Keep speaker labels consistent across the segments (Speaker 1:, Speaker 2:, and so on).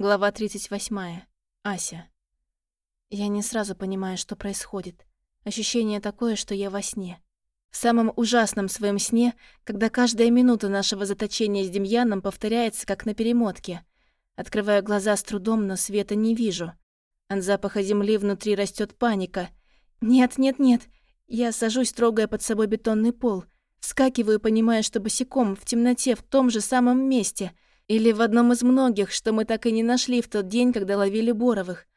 Speaker 1: Глава 38. Ася. Я не сразу понимаю, что происходит. Ощущение такое, что я во сне. В самом ужасном своем сне, когда каждая минута нашего заточения с Демьяном повторяется, как на перемотке. Открываю глаза с трудом, но света не вижу. От запаха земли внутри растет паника. Нет, нет, нет. Я сажусь, трогая под собой бетонный пол. Вскакиваю, понимая, что босиком, в темноте, в том же самом месте — или в одном из многих, что мы так и не нашли в тот день, когда ловили Боровых.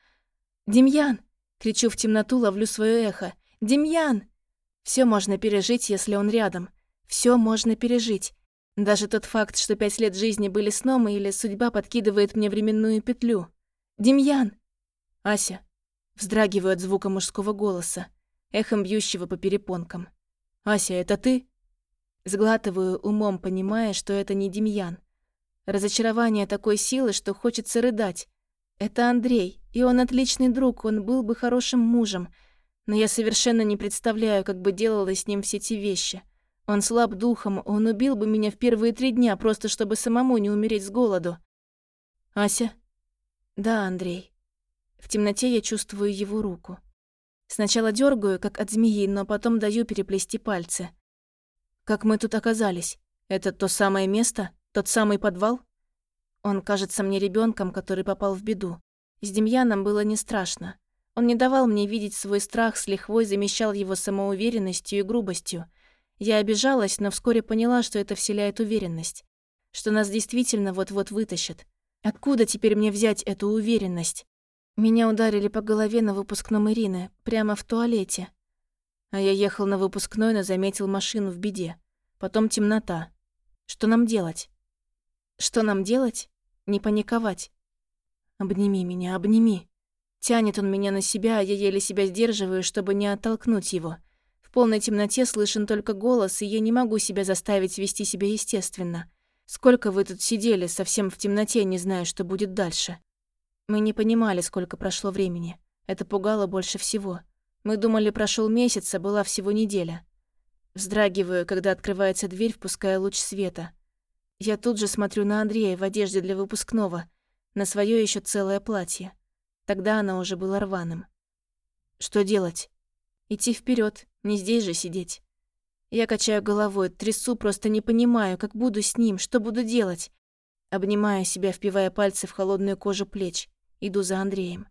Speaker 1: «Демьян!» — кричу в темноту, ловлю свое эхо. «Демьян!» Все можно пережить, если он рядом. Все можно пережить. Даже тот факт, что пять лет жизни были сном, или судьба подкидывает мне временную петлю. «Демьян!» «Ася!» Вздрагиваю от звука мужского голоса, эхом бьющего по перепонкам. «Ася, это ты?» Сглатываю умом, понимая, что это не Демьян. Разочарование такой силы, что хочется рыдать. Это Андрей, и он отличный друг, он был бы хорошим мужем. Но я совершенно не представляю, как бы делала с ним все эти вещи. Он слаб духом, он убил бы меня в первые три дня, просто чтобы самому не умереть с голоду. «Ася?» «Да, Андрей». В темноте я чувствую его руку. Сначала дергаю, как от змеи, но потом даю переплести пальцы. «Как мы тут оказались? Это то самое место?» Тот самый подвал? Он кажется мне ребенком, который попал в беду. С Демьяном было не страшно. Он не давал мне видеть свой страх, с лихвой замещал его самоуверенностью и грубостью. Я обижалась, но вскоре поняла, что это вселяет уверенность. Что нас действительно вот-вот вытащат. Откуда теперь мне взять эту уверенность? Меня ударили по голове на выпускном Ирины, прямо в туалете. А я ехал на выпускной, но заметил машину в беде. Потом темнота. Что нам делать? Что нам делать? Не паниковать. Обними меня, обними. Тянет он меня на себя, а я еле себя сдерживаю, чтобы не оттолкнуть его. В полной темноте слышен только голос, и я не могу себя заставить вести себя естественно. Сколько вы тут сидели, совсем в темноте, не зная, что будет дальше. Мы не понимали, сколько прошло времени. Это пугало больше всего. Мы думали, прошел месяц, а была всего неделя. Вздрагиваю, когда открывается дверь, впуская луч света. Я тут же смотрю на Андрея в одежде для выпускного, на свое еще целое платье. Тогда она уже была рваным. Что делать? Идти вперед, не здесь же сидеть. Я качаю головой, трясу, просто не понимаю, как буду с ним, что буду делать. Обнимаю себя, впивая пальцы в холодную кожу плеч. Иду за Андреем.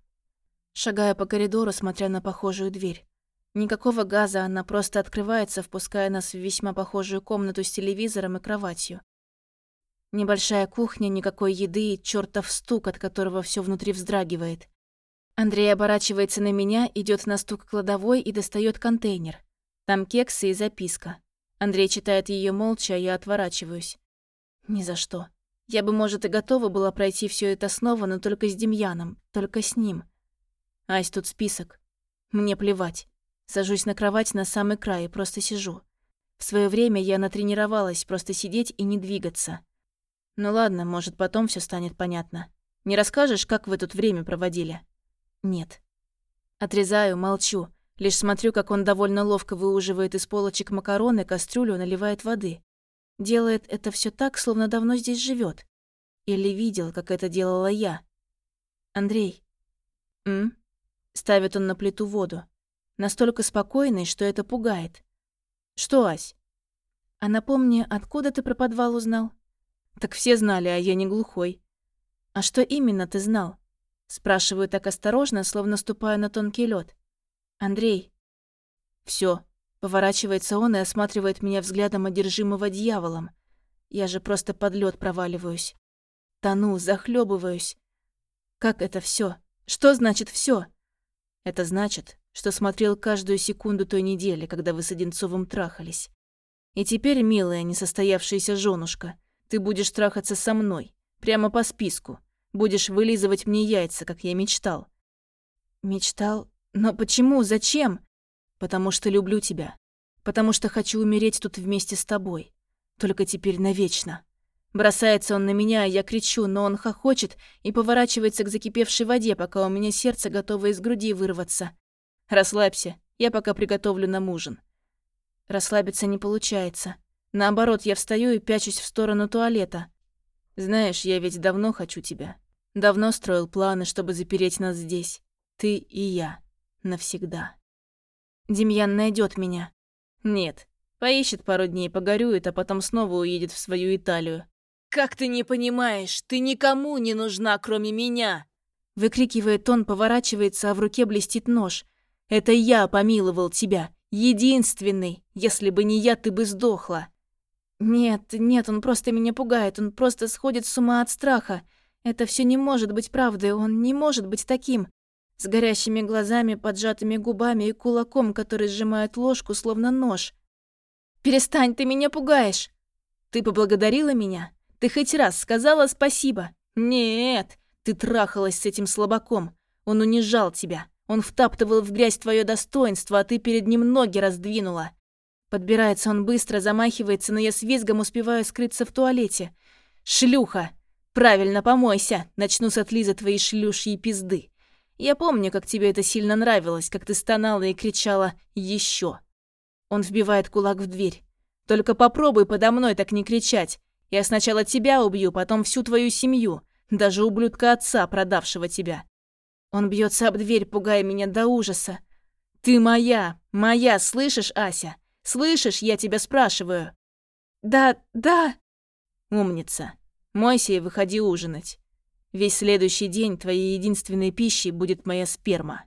Speaker 1: Шагаю по коридору, смотря на похожую дверь. Никакого газа, она просто открывается, впуская нас в весьма похожую комнату с телевизором и кроватью. Небольшая кухня, никакой еды и чертов стук, от которого все внутри вздрагивает. Андрей оборачивается на меня, идет на стук кладовой и достает контейнер. Там кексы и записка. Андрей читает ее молча, а я отворачиваюсь. Ни за что. Я бы, может, и готова была пройти все это снова, но только с Демьяном, только с ним. Ась, тут список. Мне плевать. Сажусь на кровать на самый край и просто сижу. В свое время я натренировалась просто сидеть и не двигаться. Ну ладно, может, потом все станет понятно. Не расскажешь, как вы тут время проводили? Нет. Отрезаю, молчу. Лишь смотрю, как он довольно ловко выуживает из полочек макароны, кастрюлю, наливает воды. Делает это все так, словно давно здесь живет. Или видел, как это делала я. Андрей. М? Ставит он на плиту воду. Настолько спокойный, что это пугает. Что, Ась? А напомни, откуда ты про подвал узнал? Так все знали, а я не глухой. А что именно ты знал? Спрашиваю так осторожно, словно ступаю на тонкий лед. Андрей. Все. Поворачивается он и осматривает меня взглядом одержимого дьяволом. Я же просто под лед проваливаюсь. Тону, захлебываюсь. Как это все? Что значит все? Это значит, что смотрел каждую секунду той недели, когда вы с Одинцовым трахались. И теперь, милая несостоявшаяся женушка, ты будешь трахаться со мной, прямо по списку. Будешь вылизывать мне яйца, как я мечтал. Мечтал? Но почему? Зачем? Потому что люблю тебя. Потому что хочу умереть тут вместе с тобой. Только теперь навечно. Бросается он на меня, а я кричу, но он хохочет и поворачивается к закипевшей воде, пока у меня сердце готово из груди вырваться. Расслабься, я пока приготовлю нам ужин. Расслабиться не получается. Наоборот, я встаю и пячусь в сторону туалета. Знаешь, я ведь давно хочу тебя. Давно строил планы, чтобы запереть нас здесь. Ты и я. Навсегда. Демьян найдет меня. Нет. Поищет пару дней, погорюет, а потом снова уедет в свою Италию. «Как ты не понимаешь? Ты никому не нужна, кроме меня!» Выкрикивает он, поворачивается, а в руке блестит нож. «Это я помиловал тебя. Единственный. Если бы не я, ты бы сдохла». «Нет, нет, он просто меня пугает. Он просто сходит с ума от страха. Это все не может быть правдой. Он не может быть таким. С горящими глазами, поджатыми губами и кулаком, который сжимает ложку, словно нож. «Перестань, ты меня пугаешь!» «Ты поблагодарила меня? Ты хоть раз сказала спасибо?» «Нет, ты трахалась с этим слабаком. Он унижал тебя. Он втаптывал в грязь твое достоинство, а ты перед ним ноги раздвинула. Подбирается он быстро, замахивается, но я с визгом успеваю скрыться в туалете. «Шлюха! Правильно, помойся! Начну с отлиза твоей шлюшьей пизды. Я помню, как тебе это сильно нравилось, как ты стонала и кричала «Еще!». Он вбивает кулак в дверь. «Только попробуй подо мной так не кричать. Я сначала тебя убью, потом всю твою семью даже ублюдка отца, продавшего тебя. Он бьется об дверь, пугая меня до ужаса. Ты моя, моя, слышишь, Ася? Слышишь, я тебя спрашиваю. Да, да. Умница. Мойся и выходи ужинать. Весь следующий день твоей единственной пищей будет моя сперма.